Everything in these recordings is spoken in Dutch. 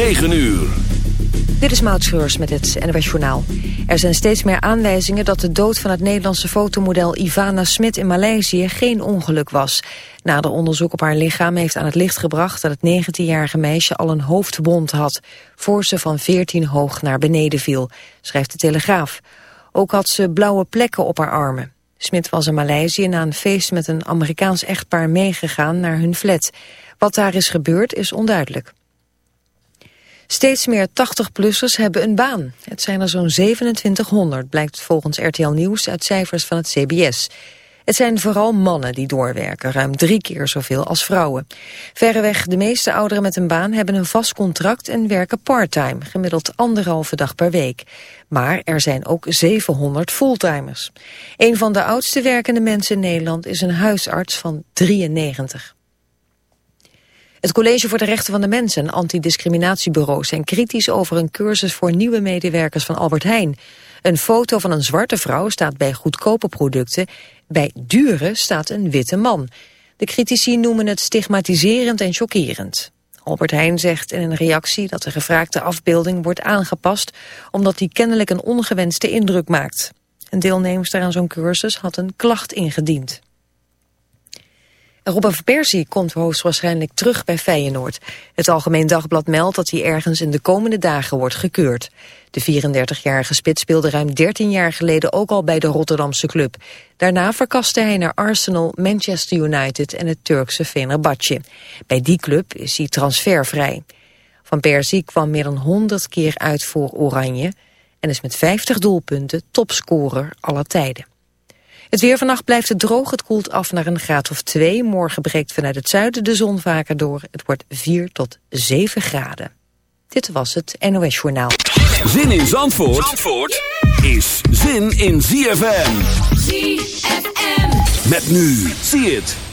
9 uur. Dit is Maud met het NWS Journaal. Er zijn steeds meer aanwijzingen dat de dood van het Nederlandse fotomodel Ivana Smit in Maleisië geen ongeluk was. Nader onderzoek op haar lichaam heeft aan het licht gebracht dat het 19-jarige meisje al een hoofdwond had, voor ze van 14 hoog naar beneden viel, schrijft de Telegraaf. Ook had ze blauwe plekken op haar armen. Smit was in Maleisië na een feest met een Amerikaans echtpaar meegegaan naar hun flat. Wat daar is gebeurd is onduidelijk. Steeds meer 80-plussers hebben een baan. Het zijn er zo'n 2700, blijkt volgens RTL Nieuws uit cijfers van het CBS. Het zijn vooral mannen die doorwerken, ruim drie keer zoveel als vrouwen. Verreweg de meeste ouderen met een baan hebben een vast contract en werken parttime, gemiddeld anderhalve dag per week. Maar er zijn ook 700 fulltimers. Een van de oudste werkende mensen in Nederland is een huisarts van 93. Het College voor de Rechten van de Mens en antidiscriminatiebureaus zijn kritisch over een cursus voor nieuwe medewerkers van Albert Heijn. Een foto van een zwarte vrouw staat bij goedkope producten, bij dure staat een witte man. De critici noemen het stigmatiserend en chockerend. Albert Heijn zegt in een reactie dat de gevraagde afbeelding wordt aangepast omdat die kennelijk een ongewenste indruk maakt. Een deelnemster aan zo'n cursus had een klacht ingediend. Robin van Persie komt hoogstwaarschijnlijk terug bij Feyenoord. Het Algemeen Dagblad meldt dat hij ergens in de komende dagen wordt gekeurd. De 34-jarige spits speelde ruim 13 jaar geleden ook al bij de Rotterdamse club. Daarna verkaste hij naar Arsenal, Manchester United en het Turkse Fenerbahce. Bij die club is hij transfervrij. Van Persie kwam meer dan 100 keer uit voor Oranje... en is met 50 doelpunten topscorer aller tijden. Het weer vannacht blijft het droog, het koelt af naar een graad of 2. Morgen breekt vanuit het zuiden de zon vaker door. Het wordt 4 tot 7 graden. Dit was het NOS Journaal. Zin in Zandvoort, Zandvoort is zin in ZFM. ZFM. Met nu, zie het.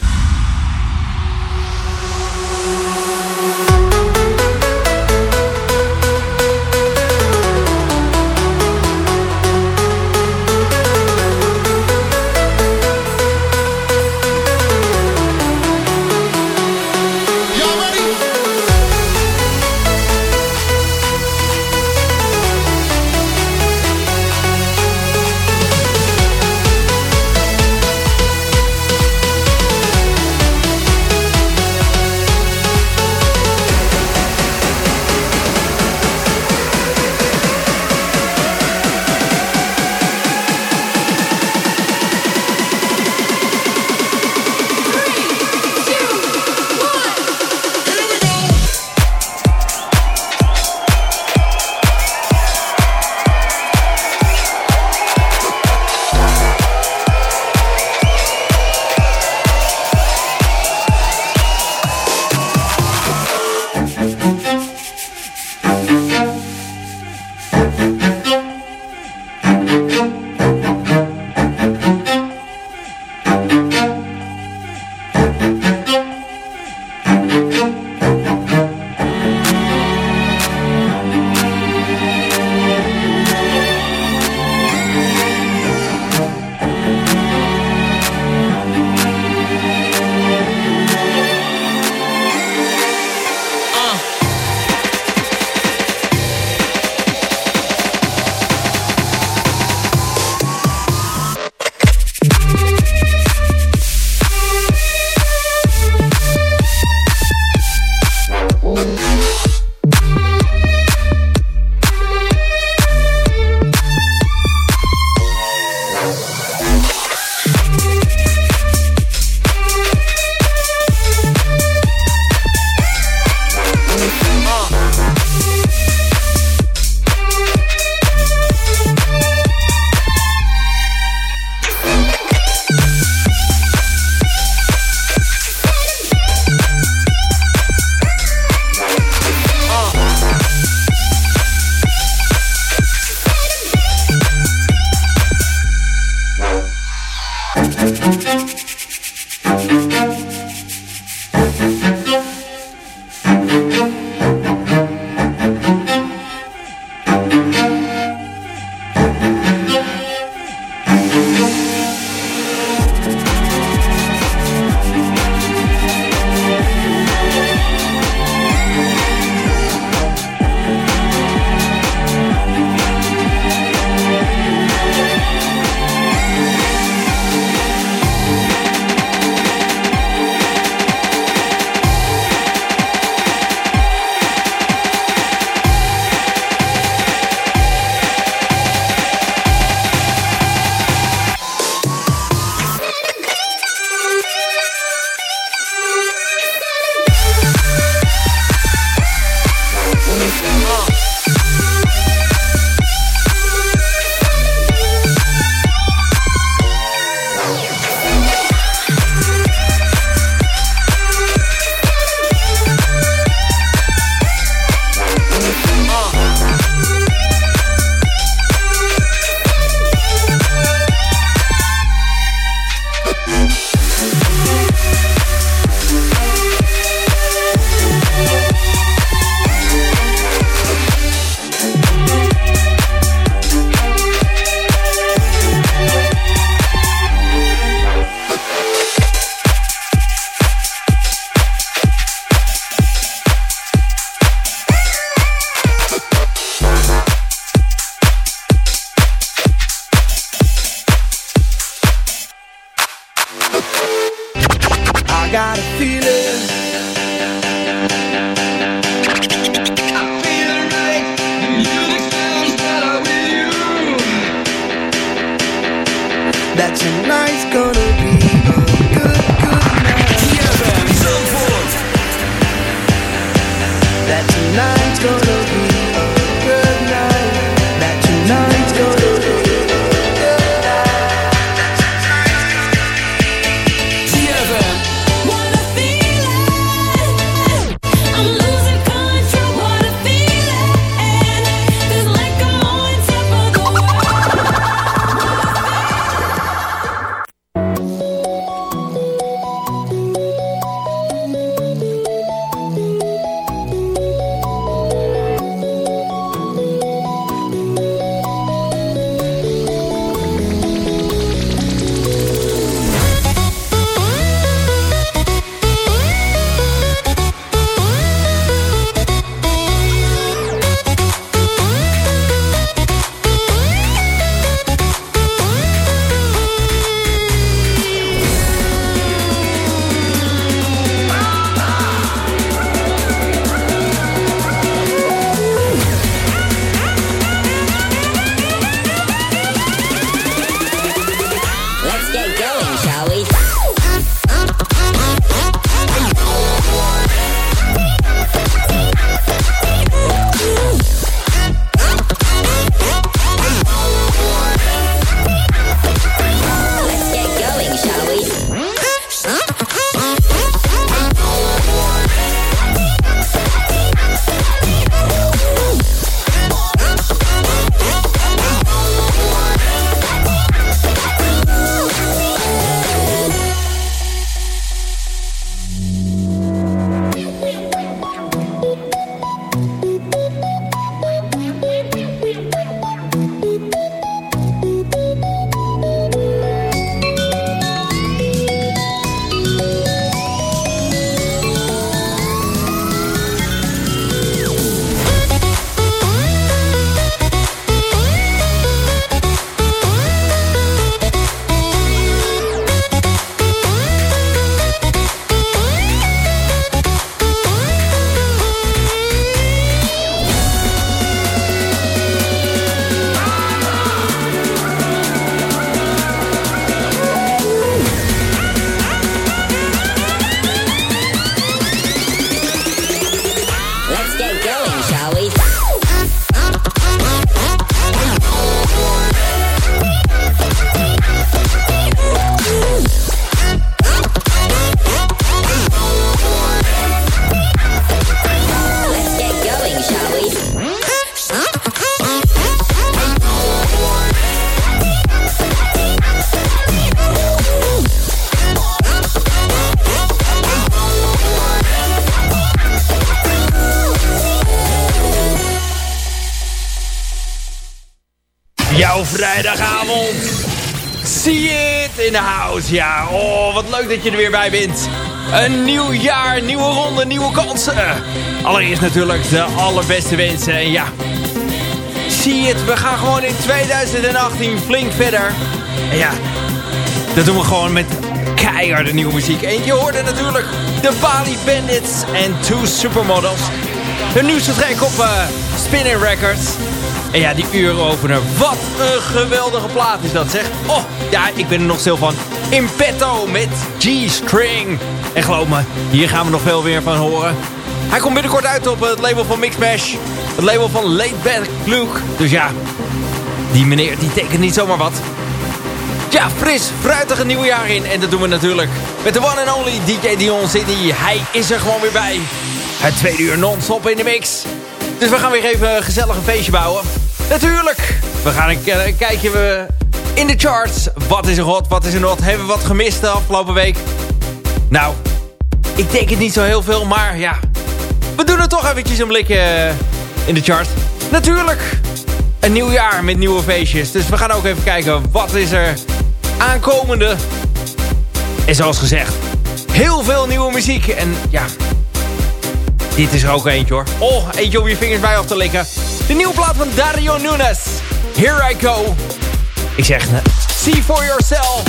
In de house. Ja, oh, wat leuk dat je er weer bij bent. Een nieuw jaar, nieuwe ronde, nieuwe kansen. Allereerst natuurlijk de allerbeste wensen. En ja, zie het, we gaan gewoon in 2018 flink verder. En ja, dat doen we gewoon met keiharde nieuwe muziek. En je hoorde natuurlijk de Bali Bandits en Two Supermodels. Hun nieuwste track op uh, Spinning Records. En ja, die uuropener. Wat een geweldige plaat is dat, zeg. Oh, ja, ik ben er nog stil van. In petto met G-String. En geloof me, hier gaan we nog veel weer van horen. Hij komt binnenkort uit op het label van Mixmash. Het label van Late Back Luke. Dus ja, die meneer die tekent niet zomaar wat. Ja, fris, fruitig een nieuw jaar in. En dat doen we natuurlijk met de one and only DJ Dion City. Hij is er gewoon weer bij. Het tweede uur non-stop in de mix. Dus we gaan weer even gezellig een feestje bouwen. Natuurlijk. We gaan een, een kijkje in de charts. Wat is er hot, wat is er not? Hebben we wat gemist de afgelopen week? Nou, ik denk het niet zo heel veel, maar ja. We doen er toch eventjes een blik uh, in de charts. Natuurlijk. Een nieuw jaar met nieuwe feestjes. Dus we gaan ook even kijken wat is er aankomende. En zoals gezegd, heel veel nieuwe muziek. En ja, dit is er ook eentje hoor. Oh, eentje om je vingers bij af te likken. De nieuwe plaat van Dario Nunes. Here I go. Ik zeg, eh, see for yourself.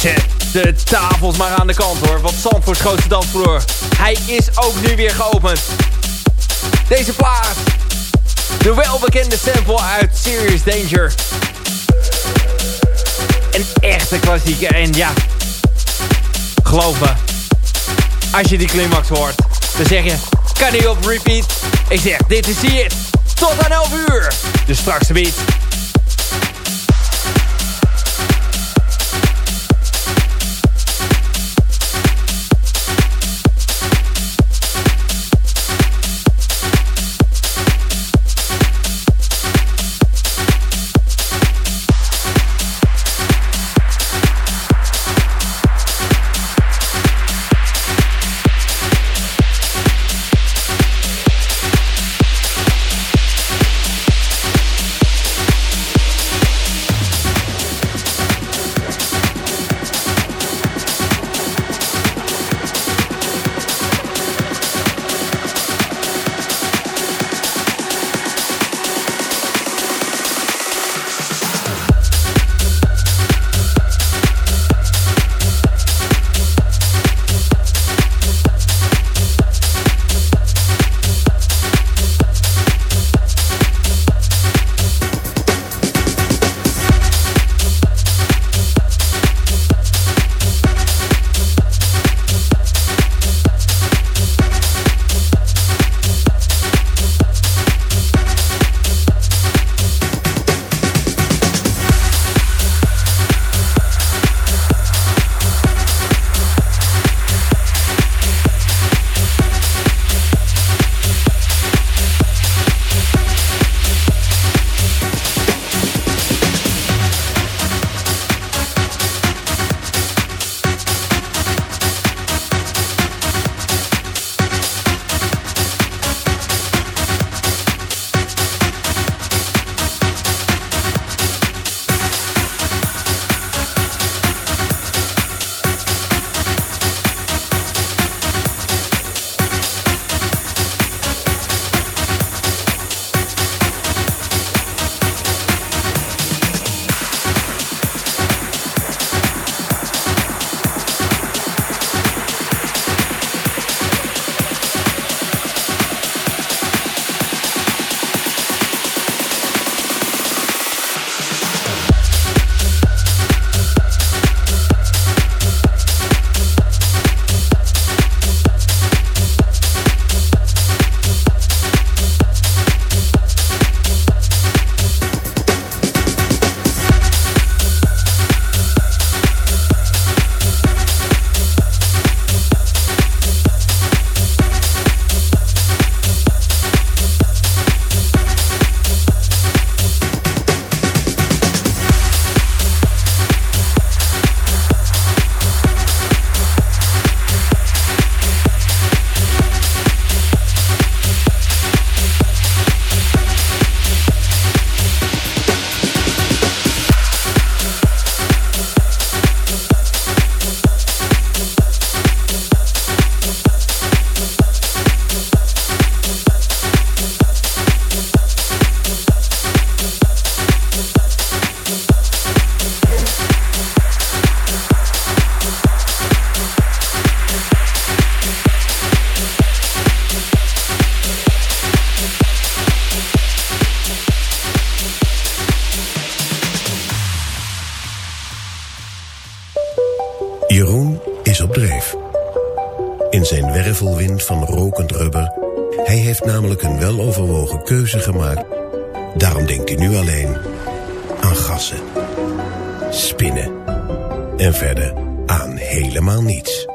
Zet de tafels maar aan de kant hoor, want Zandvoorts grootste dansvloer. Hij is ook nu weer geopend. Deze plaat, de welbekende sample uit Serious Danger. Een echte klassieke, en ja, geloof me, als je die climax hoort, dan zeg je, kan niet op repeat. Ik zeg, dit is hier. Tot aan 11 uur. Dus straks weer. namelijk een weloverwogen keuze gemaakt. Daarom denkt u nu alleen aan gassen, spinnen en verder aan helemaal niets.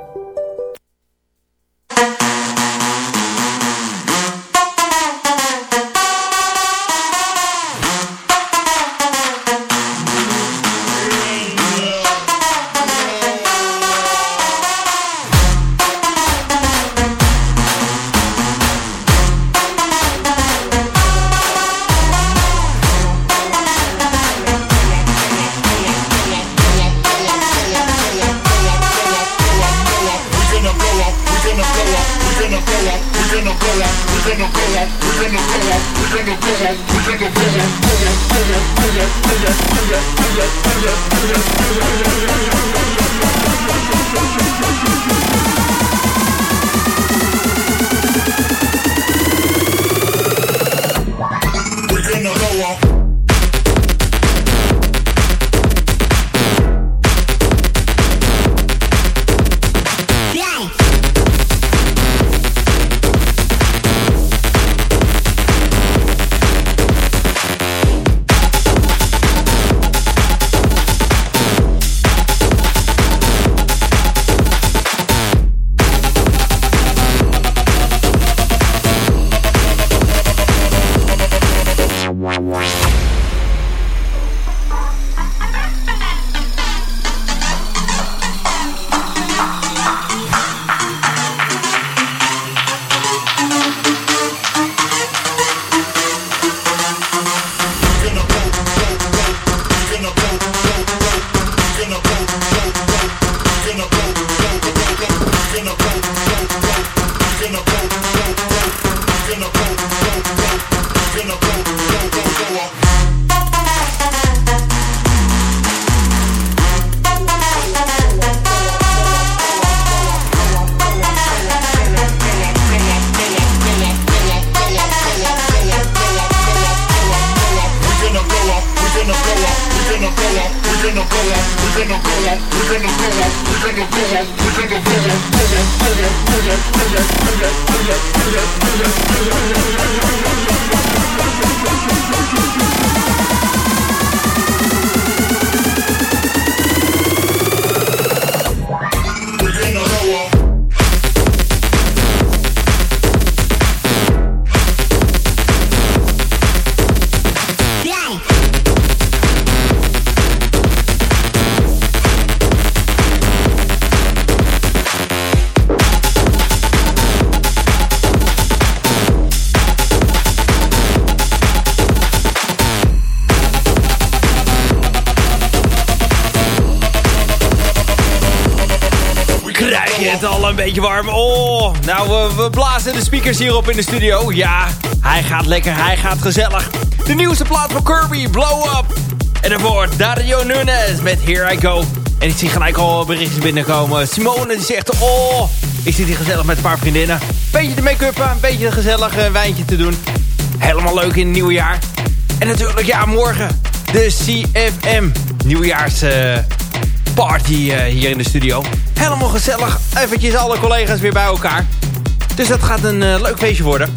De speakers hierop in de studio. Ja, hij gaat lekker, hij gaat gezellig. De nieuwste plaat van Kirby, Blow Up. En daarvoor Dario Nunes met Here I Go. En ik zie gelijk al berichtjes binnenkomen. Simone die zegt, oh, ik zit hier gezellig met een paar vriendinnen. Beetje te make-uppen, een beetje een gezellig uh, wijntje te doen. Helemaal leuk in het nieuwe jaar. En natuurlijk, ja, morgen de CFM nieuwjaars... Uh, party uh, hier in de studio. Helemaal gezellig. Eventjes alle collega's weer bij elkaar. Dus dat gaat een uh, leuk feestje worden.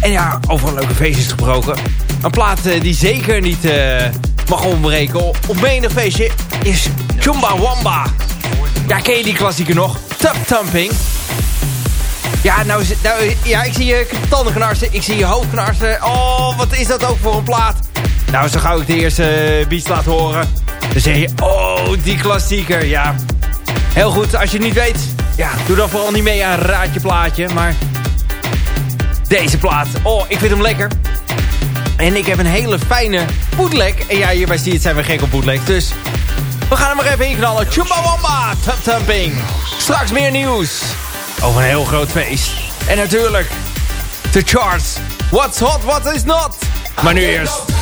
En ja, over leuke feestjes gesproken. Een plaat uh, die zeker niet mag ontbreken op menig feestje is Chumba Wamba. Ja, ken je die klassieker nog? Tap Thumping. Ja, nou, nou, ja, ik zie je tanden knarsen. Ik zie je hoofd knarsen. Oh, wat is dat ook voor een plaat? Nou, zo gauw ik de eerste beats laat horen dan zeg je, oh, die klassieker. Ja, heel goed. Als je het niet weet, ja, doe dan vooral niet mee aan raadje plaatje. Maar deze plaat, oh, ik vind hem lekker. En ik heb een hele fijne bootleg. En ja, hierbij zie je het, zijn we gek op bootleg. Dus we gaan hem maar even inknallen. Chumbawamba, tap tamping. Straks meer nieuws over een heel groot feest. En natuurlijk, de charts. What's hot, what is not. Maar nu eerst...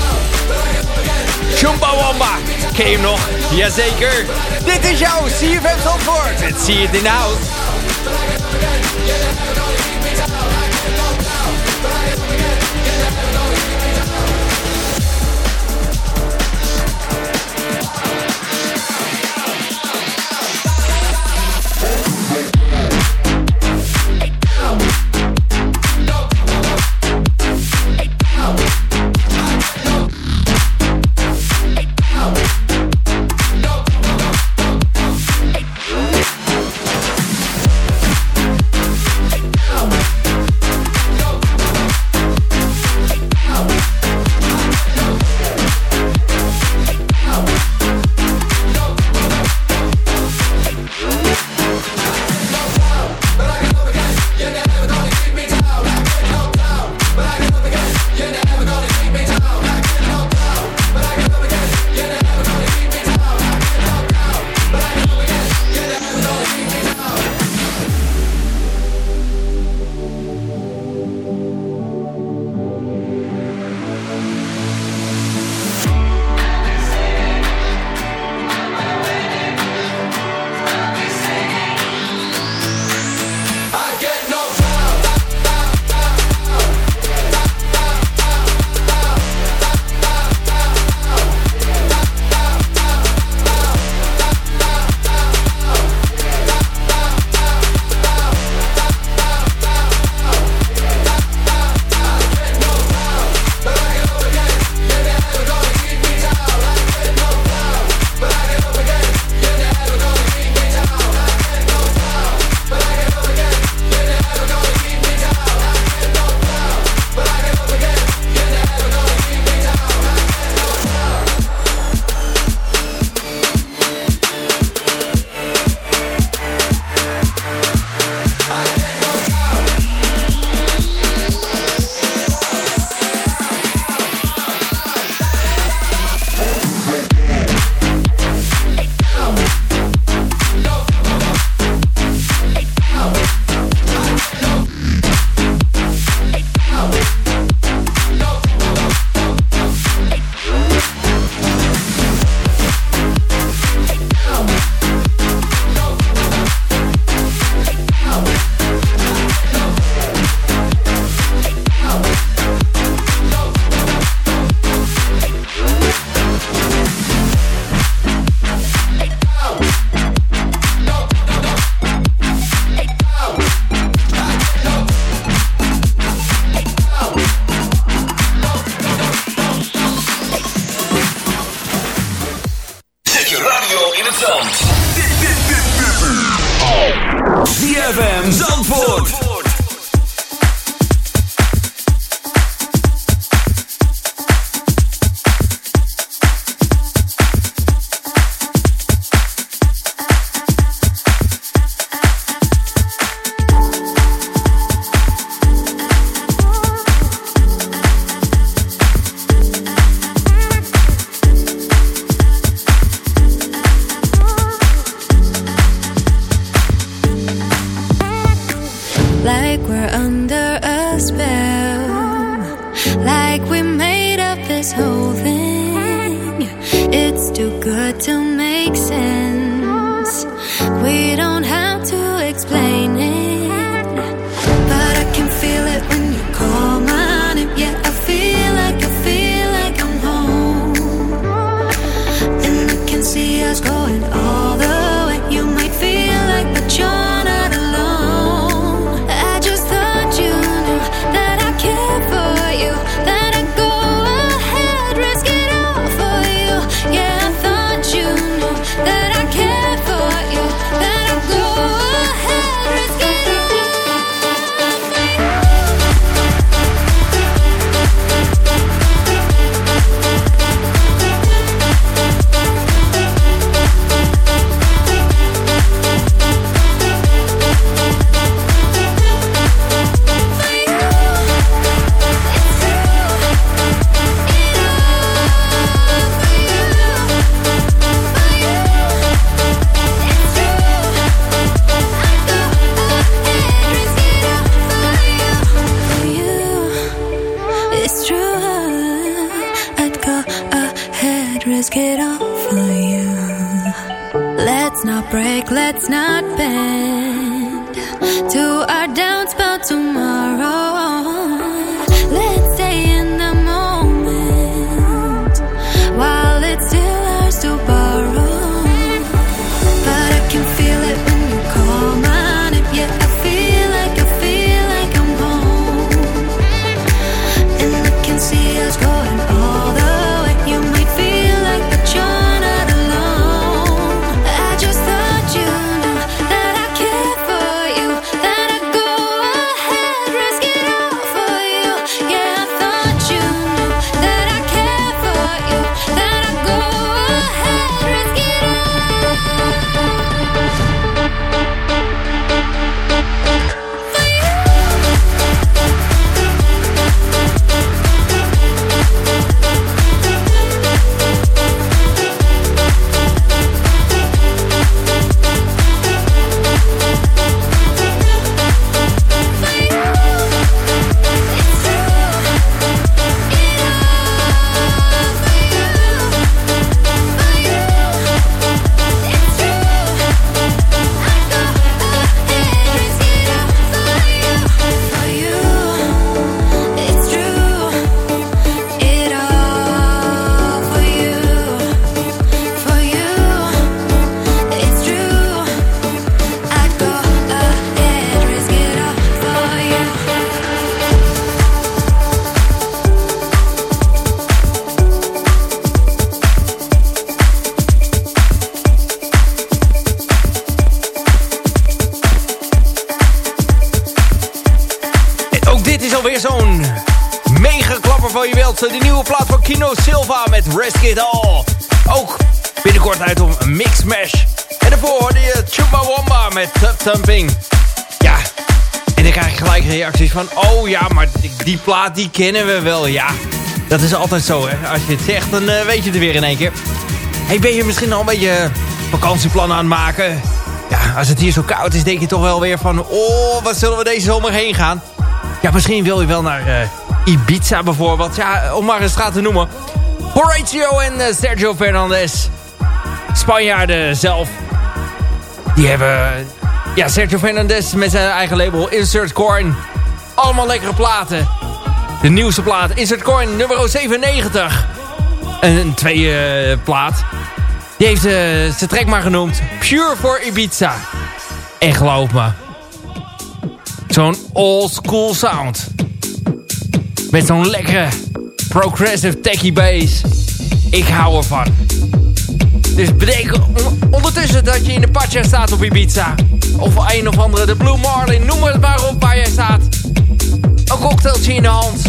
Chumbawamba. Ken je hem nog? Jazeker. Dit is jouw CFM Zandvoort. Zie je het in de house. Die, plaat die kennen we wel, ja. Dat is altijd zo, hè. Als je het zegt, dan eh, weet je het weer in één keer. Hey, ben je misschien al een beetje vakantieplannen aan het maken? Ja, als het hier zo koud is, denk je toch wel weer van... Oh, wat zullen we deze zomer heen gaan? Ja, misschien wil je wel naar eh, Ibiza bijvoorbeeld. Ja, om maar een straat te noemen. Horatio en eh, Sergio Fernandez. Spanjaarden zelf. Die hebben... Ja, Sergio Fernandez met zijn eigen label Insert Coin. Allemaal lekkere platen. De nieuwste plaat, Insert Coin, nummer 97. Een tweede eh, plaat. Die heeft uh, zijn track maar genoemd. Pure for Ibiza. En geloof me. Zo'n old school sound. Met zo'n lekkere progressive techie bass. Ik hou ervan. Dus bedenk on- ondertussen dat je in de Pacha staat op Ibiza. Of een of andere, de Blue Marlin, noem het maar op waar jij staat. Een cocktailtje in de hand.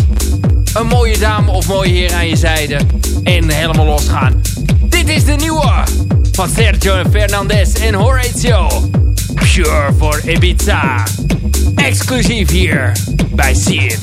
Een mooie dame of mooie heer aan je zijde. En helemaal losgaan. Dit is de nieuwe van Sergio Fernandez en Horatio. Pure for Ibiza. Exclusief hier bij See.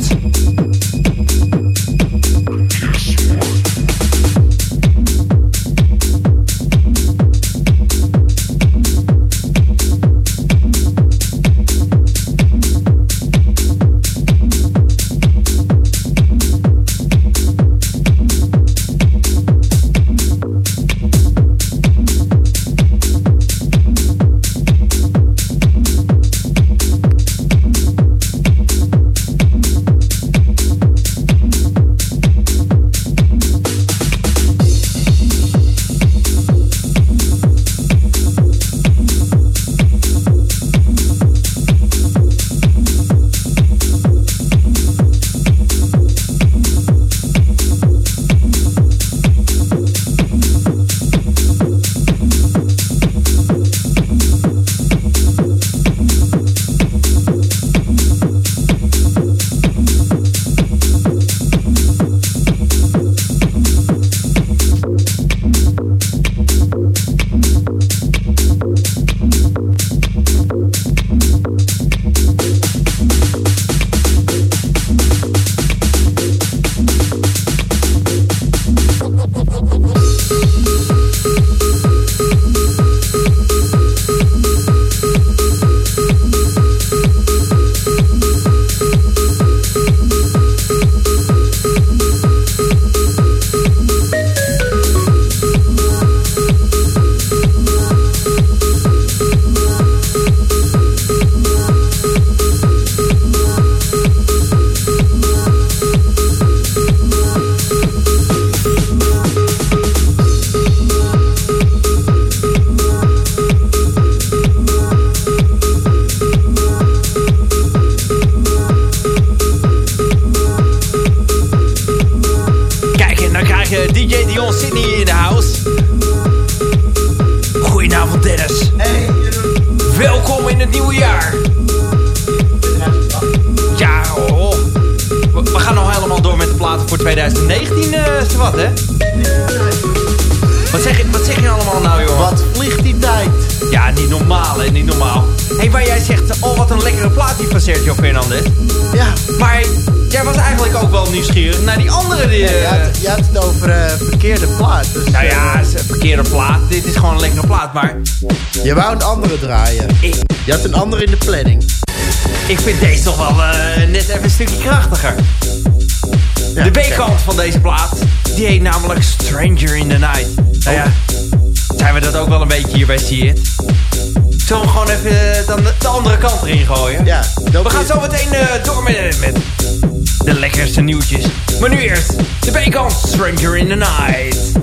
Wou een andere draaien. Ik... Je had een andere in de planning. Ik vind deze toch wel uh, net even een stukje krachtiger. Ja, de B-kant van deze plaat, die heet namelijk Stranger in the Night. Nou ja, zijn we dat ook wel een beetje hier bij See It? Zullen we gewoon even dan de, de andere kant erin gooien? Ja. We gaan zo meteen uh, door met, met de lekkerste nieuwtjes. Maar nu eerst de B-kant Stranger in the Night.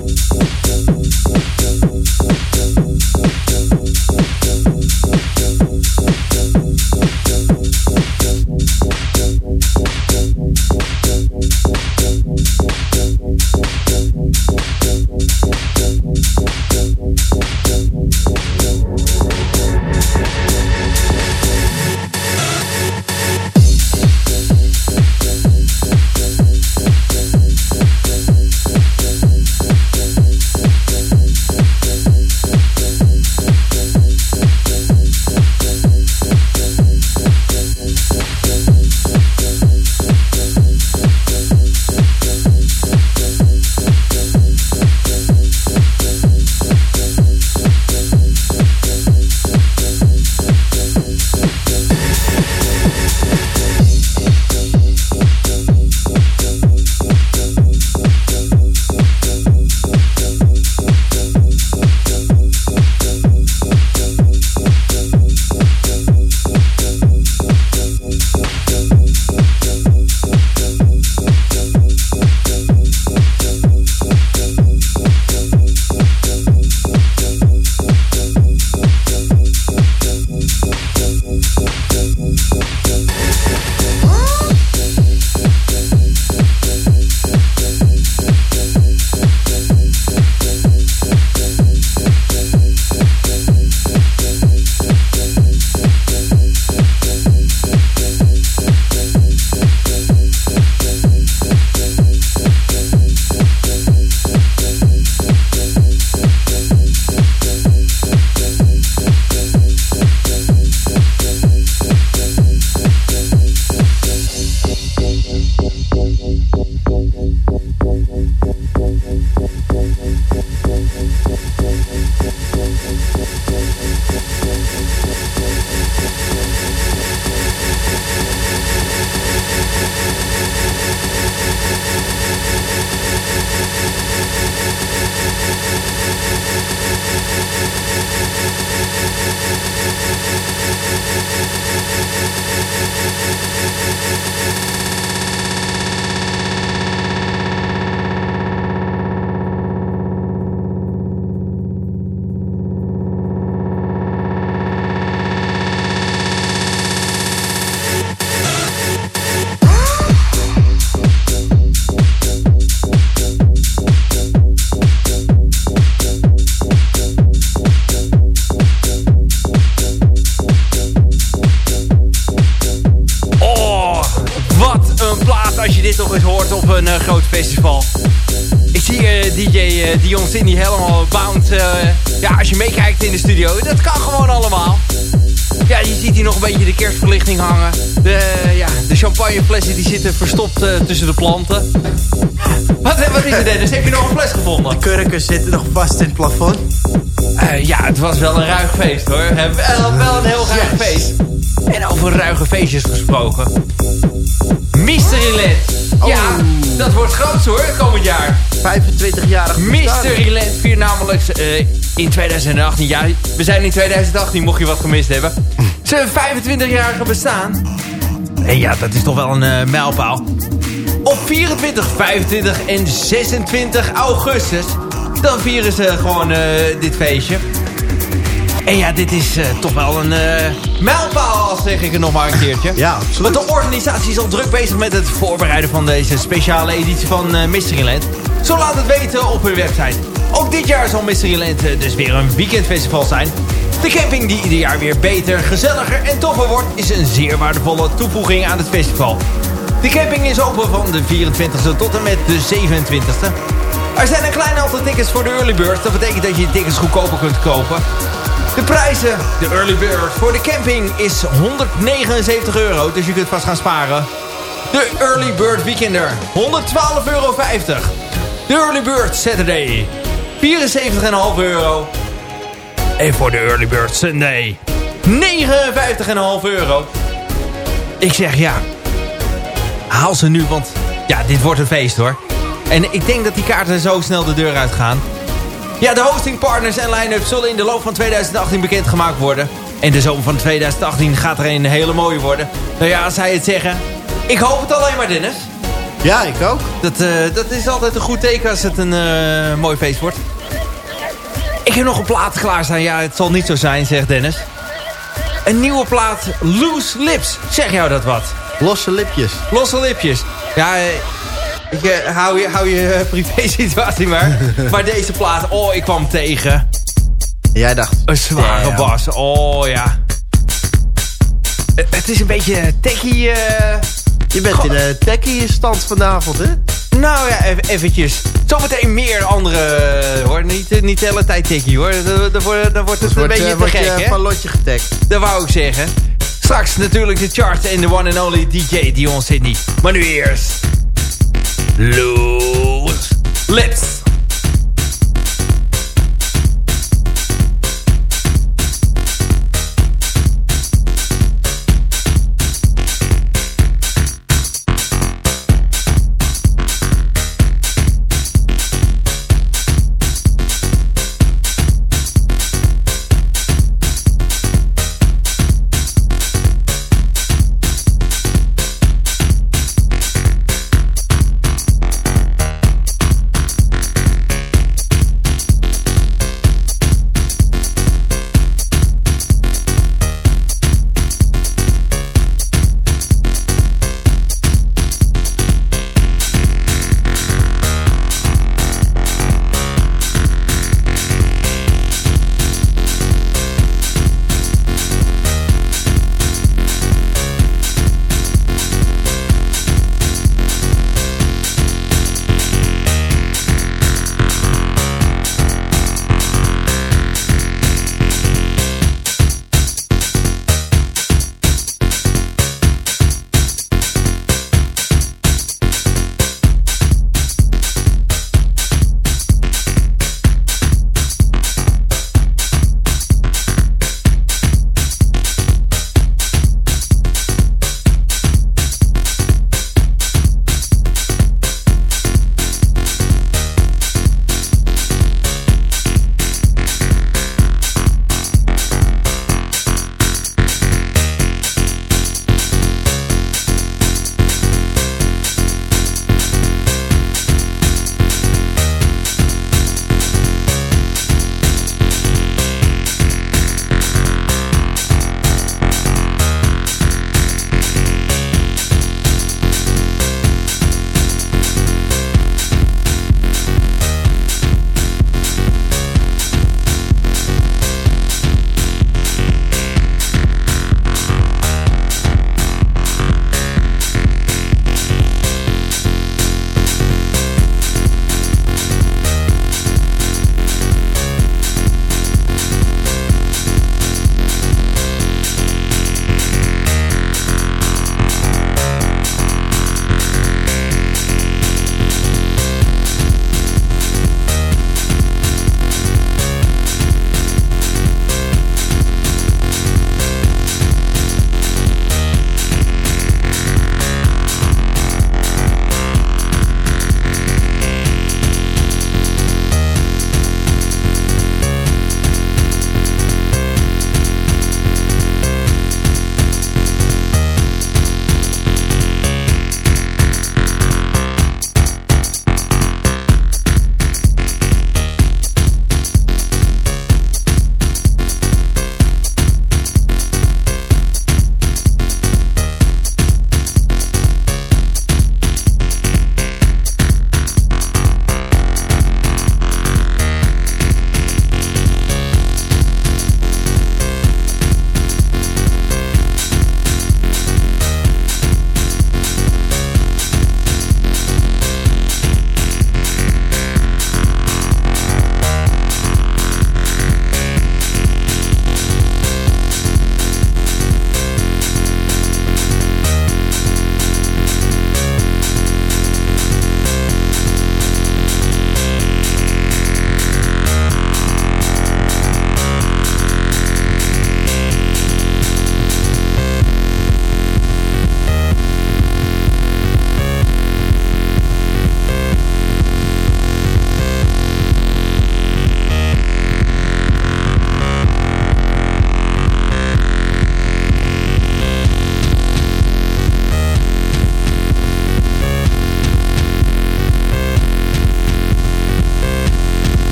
Studio, dat kan gewoon allemaal. Ja, je ziet hier nog een beetje de kerstverlichting hangen. De, ja, de champagneflessen die zitten verstopt tussen de planten. Wat, wat is er Dennis? Heb je nog een fles gevonden? De kurken zitten nog vast in het plafond. ja, het was wel een ruig feest hoor. Wel, wel een heel ruig yes. feest. En over ruige feestjes gesproken. Mysteryland. Oh. Ja, dat wordt groot hoor, komend jaar. 25-jarig Mysteryland viert namelijk uh, in 2018. Ja, we zijn in 2018, mocht je wat gemist hebben. Ze 25-jarige bestaan. En ja, dat is toch wel een uh, mijlpaal. Op 24, 25 en 26 augustus... dan vieren ze gewoon uh, dit feestje. En ja, dit is eh, toch wel een eh, mijlpaal, zeg ik er nog maar een keertje. Ja, absoluut. Want de organisatie is al druk bezig met het voorbereiden van deze speciale editie van uh, Mysteryland. Zo laat het weten op hun website. Ook dit jaar zal Mysteryland dus weer een weekendfestival zijn. De camping die ieder jaar weer beter, gezelliger en toffer wordt... is een zeer waardevolle toevoeging aan het festival. De camping is open van de 24e tot en met de 27e. Er zijn een klein aantal tickets voor de early bird. Dat betekent dat je tickets goedkoper kunt kopen. De prijzen, de early bird voor de camping is 179 euro. Dus je kunt vast gaan sparen. De early bird weekender, 112,50 euro. De early bird Saturday, 74,5 euro. En voor de early bird Sunday, 59,5 euro. Ik zeg ja, haal ze nu, want ja, dit wordt een feest hoor. En ik denk dat die kaarten zo snel de deur uitgaan. Ja, de hostingpartners en line-up zullen in de loop van 2018 bekendgemaakt worden. En de zomer van 2018 gaat er een hele mooie worden. Nou ja, als hij het zeggen. Ik hoop het alleen maar, Dennis. Ja, ik ook. Dat, uh, dat is altijd een goed teken als het een uh, mooi feest wordt. Ik heb nog een plaat klaarstaan. Ja, het zal niet zo zijn, zegt Dennis. Een nieuwe plaat, Loose Lips. Zeg jou dat wat? Losse lipjes. Losse lipjes. Ja, ik, uh, hou je, hou je privé situatie maar. maar deze plaat, oh, ik kwam tegen. Jij dacht... Een zware ja, bas, oh ja. Het, het is een beetje techie... Je bent in de techie stand vanavond, hè? Nou ja, even, eventjes. Zometeen meer andere, hoor. Niet, niet de hele tijd techie, hoor. Dan, wordt, dan wordt het een beetje te wordt gek, hè? van lotje getagd. Dat wou ik zeggen. Straks natuurlijk de charts en de one and only DJ Dion Sydney. Maar nu eerst... Loose Lips.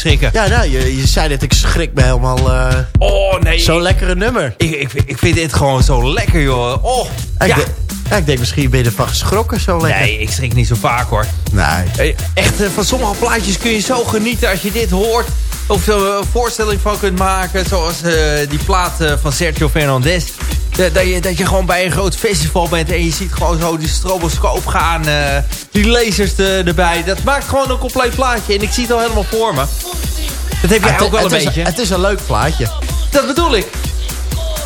Schrikken? Ja, nou, je, je zei dat ik schrik me helemaal... eh Oh nee. Zo'n lekkere nummer. Ik, ik, ik vind dit gewoon zo lekker, joh. Oh, Ja, ja. Ik, denk- ja, ik denk misschien ben je ervan geschrokken, zo lekker. Nee, ik schrik niet zo vaak, hoor. Nee. Eh, Echt, eh, van sommige plaatjes kun je zo genieten als je dit hoort. Of er een voorstelling van kunt maken. Zoals eh, die plaat eh, van Sergio Fernandez. Dat, je, dat je gewoon bij een groot festival bent en je ziet gewoon zo die stroboscoop gaan. eh, die lasers erbij. Dat maakt gewoon een compleet plaatje. En ik zie het al helemaal voor me. Dat heb jij Het- ook wel een het is- beetje. Het is een leuk plaatje. Dat bedoel ik.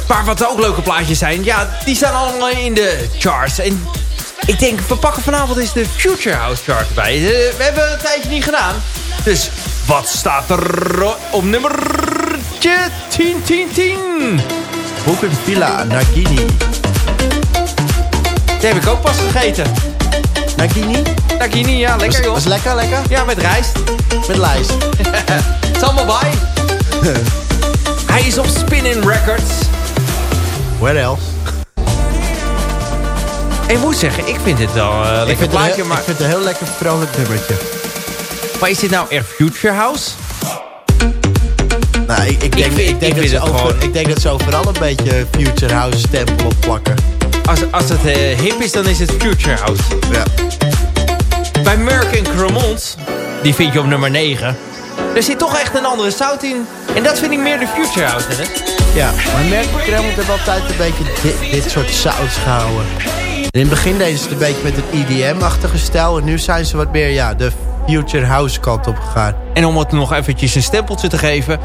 Maar wat ook leuke plaatjes zijn, ja, die staan allemaal in de charts. En ik denk, we pakken vanavond eens de Future House chart erbij. Eh, we hebben een tijdje niet gedaan. Dus wat staat er op nummer 10, 10, 10? Boeken Villa Nagini. Die heb ik ook pas gegeten. Nagini? Nagini, ja, lekker Was, joh. was lekker, lekker? Ja, met rijst. Met lijst. Het is allemaal bij. Hij is op Spinning Records. Where else? Ik moet zeggen, ik vind dit wel Ik lekker een plaatje. heel, Maar, ik vind het een heel lekker vrolijk nummertje. maar is dit nou echt Future House? Nou, ik, ik, denk, vind- ik, denk ik dat ze over, gewoon- ik denk dat ze overal een beetje Future House stempel op plakken. Als, als het eh, hip is, dan is het Future House. Ja. Bij Merck en Cremont, die vind je op nummer 9. Er zit toch echt een andere sound in. En dat vind ik meer de Future House, hè? Ja, maar merk ik Kremelt heeft altijd een beetje dit, dit soort sounds gehouden. In het begin deden ze het een beetje met een EDM-achtige stijl. En nu zijn ze wat meer ja, de Future House kant op gegaan. En om het nog eventjes een stempeltje te geven.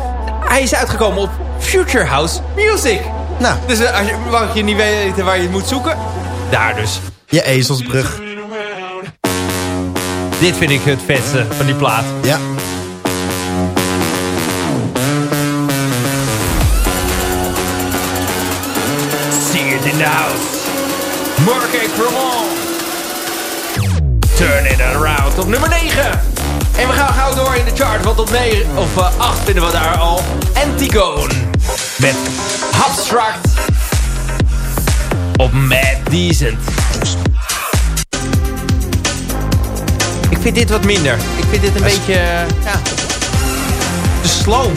Hij is uitgekomen op Future House Music. Nou, Dus eh, als je, mag je niet weten waar je het moet zoeken? Daar dus. je ezelsbrug. Dit vind ik het vetste van die plaat. Ja. See it in the house. Mark A. Turn it around op nummer 9. En we gaan gauw door in de chart, want op 9 of eh, 8 vinden we daar al Antigone. Met Abstract. Op Mad Decent. Ik vind dit wat minder. Ik vind dit een beetje, eh, ja, te slow.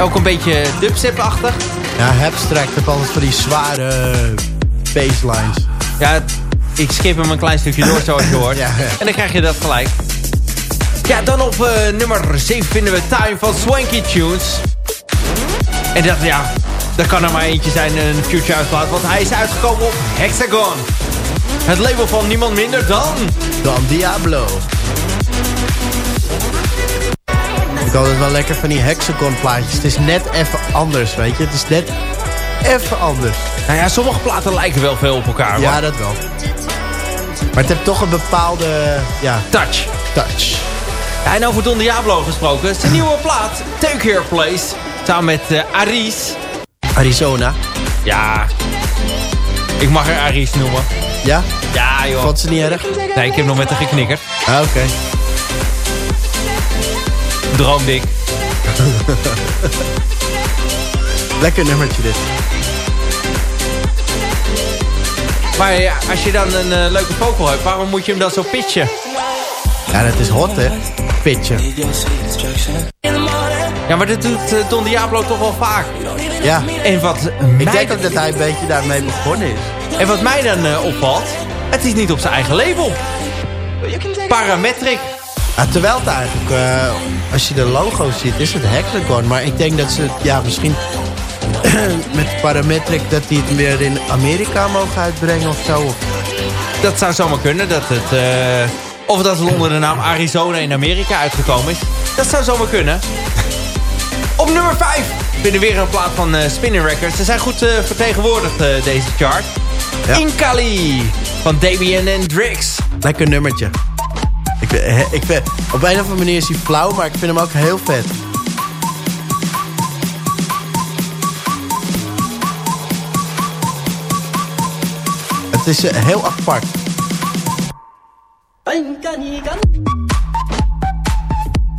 Ook een beetje dubstep-achtig. Ja, Abstract heeft altijd van die zware baselines. Ja, ik skip hem een klein stukje door zoals je hoort. Ja, ja. En dan krijg je dat gelijk. Ja, dan op eh, nummer 7 vinden we Time van Swanky Tunes. En dat, ja, dat kan er maar eentje zijn, een Future House plaat. Want hij is uitgekomen op Hexagon. Het label van niemand minder dan... Dan Diablo. Ik had het wel lekker van die hexagon plaatjes. Het is net even anders, weet je. Het is net even anders. Nou ja, sommige platen lijken wel veel op elkaar. Ja, hoor. dat wel. Maar het heeft toch een bepaalde ja, Touch. touch. Ja, en over Don Diablo gesproken. Zijn nieuwe plaat, Take Your Place. Samen met eh, Aris. Arizona. Ja, ik mag er Aris noemen. Ja? Ja, joh. Vond ze niet erg? Nee, ik heb nog met haar geknikkerd. Ah, oké. Droomdik. Lekker nummertje dit. Maar ja, als je dan een eh, leuke vocal hebt, waarom moet je hem dan zo pitchen? Ja, dat is hot, hè? Pitje. Ja, maar dat doet eh, Don Diablo toch wel vaak. Ja. En wat, Ik mij, denk ook dat hij een beetje daarmee begonnen is. en wat mij dan eh, opvalt, het is niet op zijn eigen label. Parametric. Ja, terwijl het eigenlijk, als je de logo's ziet, is het Hexagon. Maar ik denk dat ze, ja, misschien met Parametric dat die het weer in Amerika mogen uitbrengen of zo. Dat zou zomaar kunnen. Dat het, eh, of dat het onder de naam Arizona in Amerika uitgekomen is. Dat zou zomaar kunnen. Op nummer 5 vinden we weer een plaat van eh Spinning Records. Ze zijn goed eh, vertegenwoordigd, deze chart. Ja. In Cali van Damien en Drix. Lekker nummertje. Ik, vind- ik vind, op een of andere manier is hij flauw, maar ik vind hem ook heel vet. Het is eh, heel apart.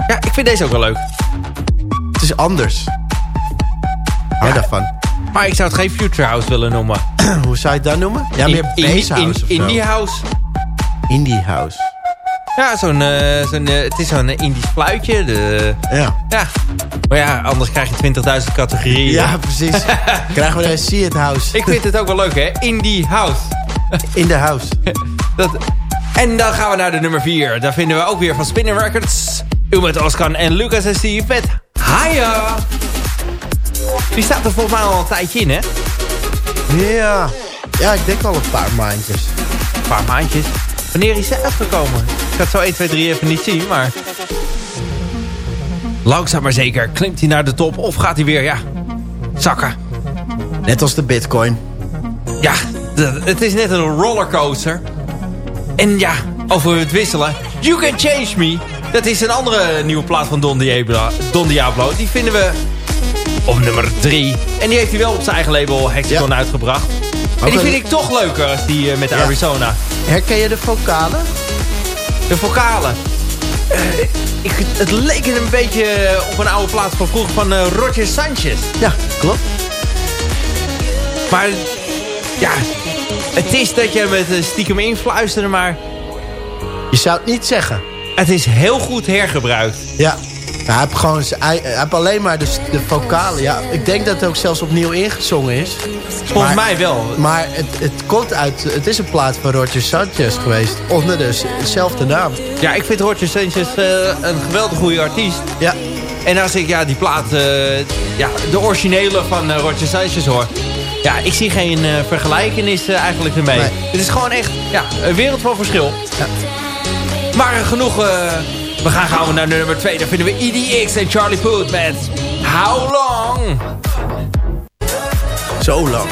Ja, ik vind deze ook wel leuk. Het is anders. Hou daarvan. Maar ik zou het geen Future House willen noemen. Hoe zou je het dan noemen? Ja, meer in, in, house of zo. Indie House. Indie house. Ja, zo'n, eh, zo'n, eh, het is zo'n uh, Indisch fluitje. De, Ja. ja. Maar ja, anders krijg je 20.000 categorieën. Ja, precies. Krijgen we een See It House. Ik vind het ook wel leuk, hè? Indie House. In de house. Dat, en dan gaan we naar de nummer 4. Daar vinden we ook weer van Spinning Records. Umet Oskan en Lucas en Steve met Haya. Die staat er volgens mij al een tijdje in, hè? Ja. Ja, ik denk al een paar maandjes. Een paar maandjes. Wanneer is ze uitgekomen? Ik ga het zo 1, 2, 3 even niet zien, maar... Langzaam maar zeker. Klimt hij naar de top of gaat hij weer, ja, zakken? Net als de bitcoin. Ja, het is net een rollercoaster. En ja, over het wisselen. You Can Change Me. Dat is een andere nieuwe plaat van Don Diablo. Don Diablo. Die vinden we op nummer 3. En die heeft hij wel op zijn eigen label Hexagon Ja. uitgebracht. En die vind ik toch leuker als die eh, met Ja. Arizona. Herken je de vocalen? De vocalen. Eh, ik, het leek een beetje op een oude plaat van vroeger van eh, Roger Sanchez. Ja, klopt. Maar ja, het is dat je met eh, stiekem influisterde, maar Je zou het niet zeggen. het is heel goed hergebruikt. Ja. Ja, hij heeft gewoon hij heeft alleen maar de, de vocalen. Ja, ik denk dat het ook zelfs opnieuw ingezongen is. Volgens Maar- mij wel. Maar het, het komt uit... Het is een plaat van Roger Sanchez geweest. Onder de- dezelfde naam. Ja, ik vind Roger Sanchez eh, een geweldig goede artiest. Ja. En als ik ja, die plaat, eh, ja, de originele van eh, Roger Sanchez hoor... Ja, ik zie geen eh, vergelijkenis eh, eigenlijk ermee. Nee. Het is gewoon echt ja, een wereld van verschil. Ja. Maar genoeg... eh, we gaan gauw naar nummer 2. Daar vinden we EDX en Charlie Puth met How Long? Zo lang.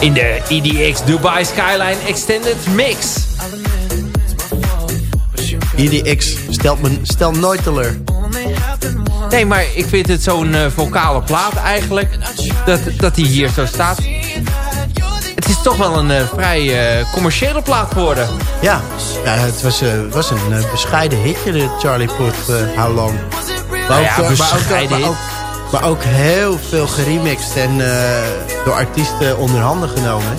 In de EDX Dubai Skyline Extended Mix. IDX stelt, me, stel nooit teleur. Nee, maar ik vind het zo'n eh, vocale plaat eigenlijk. Dat, dat die hier zo staat. Het is toch wel een eh, vrij eh, commerciële plaat geworden. Ja, ja het was, eh, was een bescheiden hitje, de Charlie Puth, eh How Long. Maar ja, maar, ook, bescheiden maar, ook, maar ook heel veel geremixed en eh, door artiesten onder handen genomen.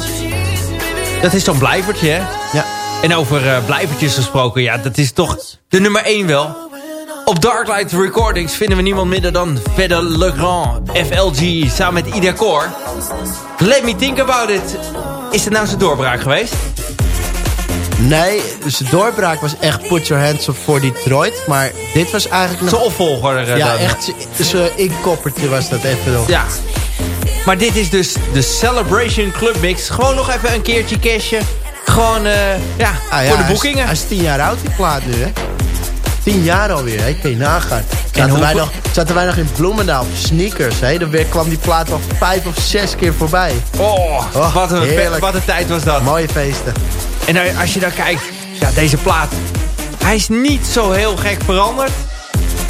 Dat is zo'n blijvertje, hè? Ja, En over eh, blijvertjes gesproken, ja, dat is toch de nummer 1 wel. Op Darklight Recordings vinden we niemand minder dan Vedder Legrand, FLG, samen met Ida Core. Let me think about it. Is het nou zijn doorbraak geweest? nee, zijn doorbraak was echt Put Your Hands Up for Detroit. Maar dit was eigenlijk nog... Zijn opvolger eh, ja, dan. echt zijn inkoppertje was dat even nog. Ja. Maar dit is dus de Celebration Club Mix. Gewoon nog even een keertje cashen. Gewoon, eh, ja, Ah, ja, voor de hij is- boekingen. Hij is tien jaar oud, die plaat nu, hè? Tien jaar alweer, hè? Kun je nagaan. Zaten, wij nog, zaten wij nog in Bloemendaal op sneakers, hè? Dan weer kwam die plaat al vijf of zes keer voorbij. Oh, Oh, wat, een, heerlijk. wat een tijd was dat. Mooie feesten. En nou, als je dan kijkt, ja, deze plaat. Hij is niet zo heel gek veranderd.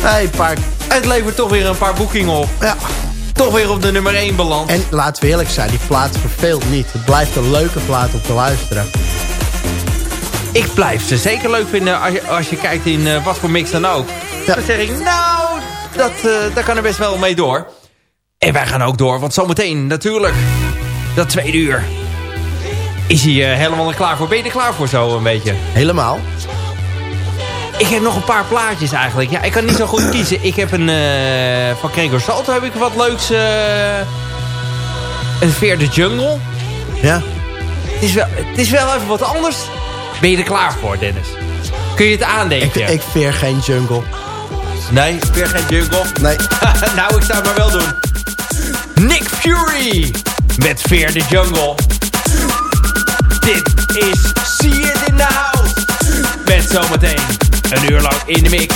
Hey, paar... Het levert toch weer een paar boekingen op. Ja. Toch weer op de nummer 1 beland. En laten we eerlijk zijn, die plaat verveelt niet. Het blijft een leuke plaat om te luisteren. Ik blijf ze zeker leuk vinden als je, als je kijkt in eh, wat voor mix dan ook. Ja. Dan zeg ik, nou, dat, eh daar kan er best wel mee door. En wij gaan ook door, want zometeen natuurlijk, dat tweede uur, is hij eh, helemaal er klaar voor. Ben je er klaar voor zo een beetje? Helemaal. Ik heb nog een paar plaatjes eigenlijk. Ja, ik kan niet zo goed kiezen. Ik heb een, van Gregor Salto heb ik wat leuks. een Fear the Jungle. Ja. Het is, wel, het is wel even wat anders. Ben je er klaar voor, Dennis? Kun je het Ik, aandenken? ik veer geen jungle. Nee, weer geen jungle. Nee. nou, ik zou het maar wel doen. Nick Fury met Fear the Jungle. Dit is See It in the House. Met zometeen een uur lang in de mix.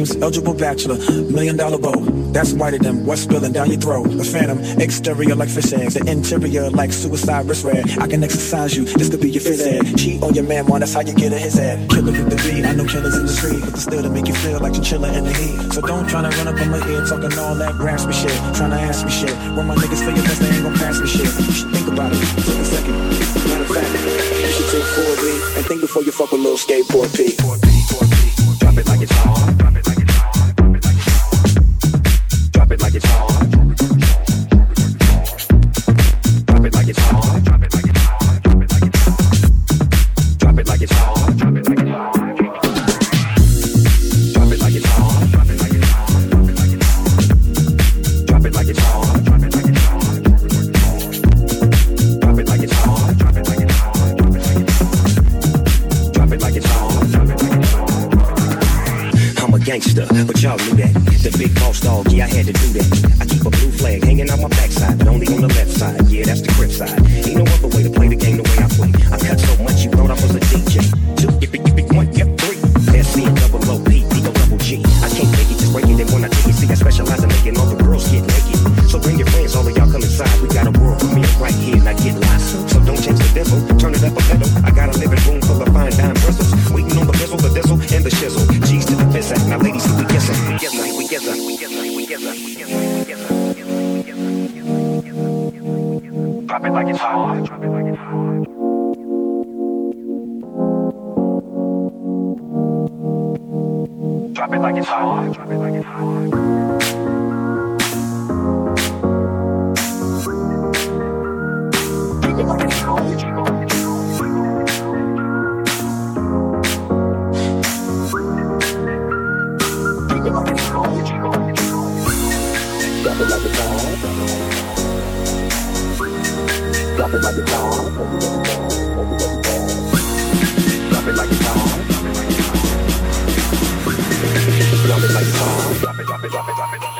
Ice eligible bachelor, million dollar bow. That's whiter than what's spilling down your throat. A phantom, exterior like fish eggs, the interior like suicide wrist red. I can exercise you, this could be your phys ed. Cheat on your man, one, that's how you get a his head. Killer with the beat, I know killers in the street, but still to make you feel like you're chilling in the heat. So don't try to run up on my ear talking all that raspy shit, trying to ask me shit. When my niggas feel your best, they ain't gon' pass me shit. You should think about it, take a second. Matter of fact, you should take 4 and think before you fuck with little skateboard P. Drop it like it's Drop it like a bomb. Drop it like a bomb. Drop it like a bomb. Drop it, drop it, drop.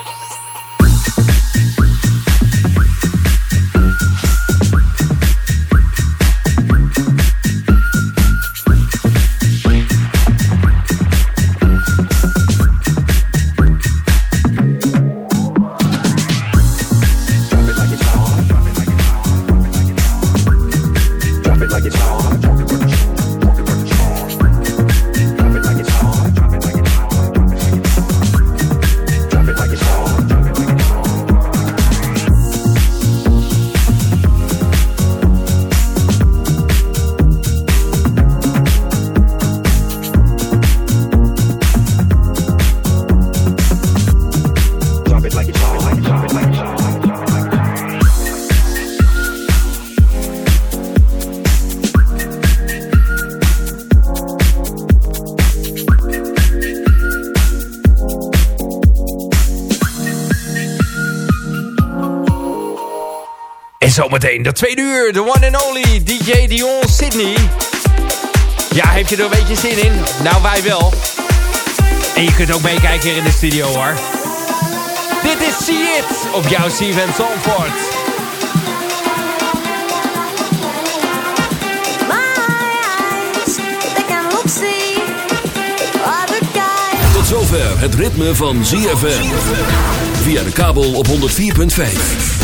Zometeen de tweede uur. De one and only DJ Dion Sydney. Ja, heb je er een beetje zin in? Nou, wij wel. En je kunt ook meekijken hier in de studio hoor. Dit is See It op jouw Steven Zandvoort. Tot zover het ritme van ZFM. Via de kabel op 104.5.